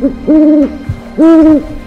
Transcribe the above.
Mm-hmm.